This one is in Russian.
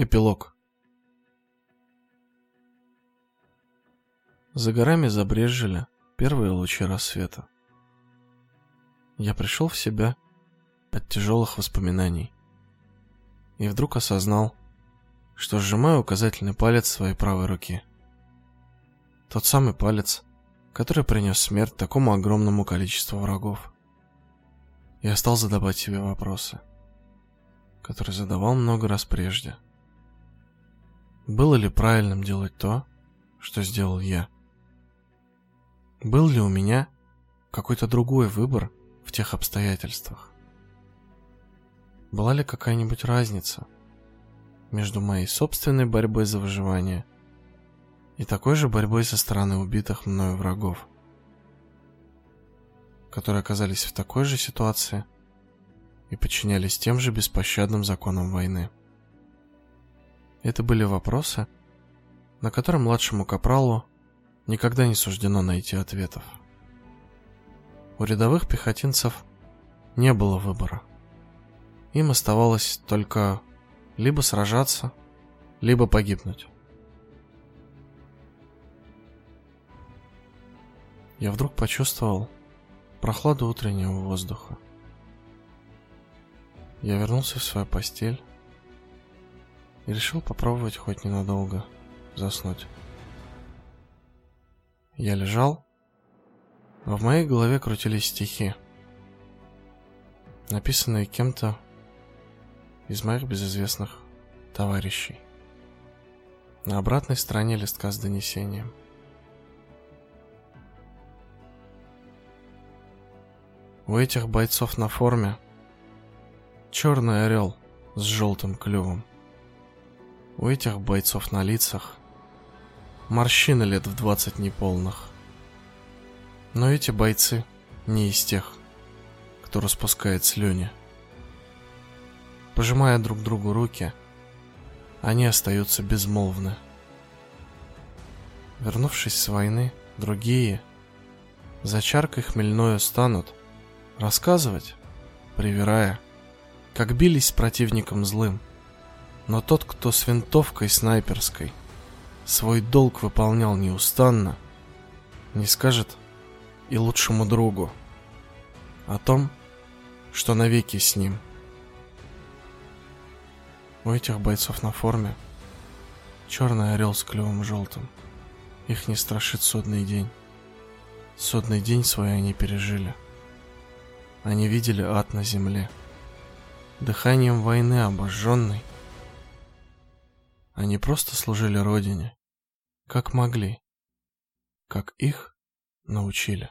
Эпилог. За горами забрезжили первые лучи рассвета. Я пришел в себя от тяжелых воспоминаний и вдруг осознал, что сжимаю указательный палец своей правой руки. Тот самый палец, который принес смерть такому огромному количеству врагов. Я стал задавать себе вопросы, которые задавал много раз прежде – было ли правильным делать то, что сделал я? Был ли у меня какой-то другой выбор в тех обстоятельствах? Была ли какая-нибудь разница между моей собственной борьбой за выживание и такой же борьбой со стороны убитых мною врагов, которые оказались в такой же ситуации и подчинялись тем же беспощадным законам войны? Это были вопросы, на которые младшему капралу никогда не суждено найти ответов. У рядовых пехотинцев не было выбора. Им оставалось только либо сражаться, либо погибнуть. Я вдруг почувствовал прохладу утреннего воздуха. Я вернулся в свою постель и решил попробовать хоть ненадолго заснуть. Я лежал, а в моей голове крутились стихи, написанные кем-то из моих безызвестных товарищей. На обратной стороне листка с донесением. У этих бойцов на форме черный орел с желтым клювом. У этих бойцов на лицах морщины лет в двадцать неполных. Но эти бойцы не из тех, кто распускает слюни. Пожимая друг другу руки, они остаются безмолвны. Вернувшись с войны, другие за чаркой хмельною станут рассказывать, привирая, как бились с противником злым, но тот, кто с винтовкой снайперской свой долг выполнял неустанно, не скажет и лучшему другу о том, что навеки с ним. У этих бойцов на форме черный орел с клювом желтым. Их не страшит судный день. Судный день свой они пережили. Они видели ад на земле. Дыханием войны обожженной они просто служили родине, как могли, как их научили.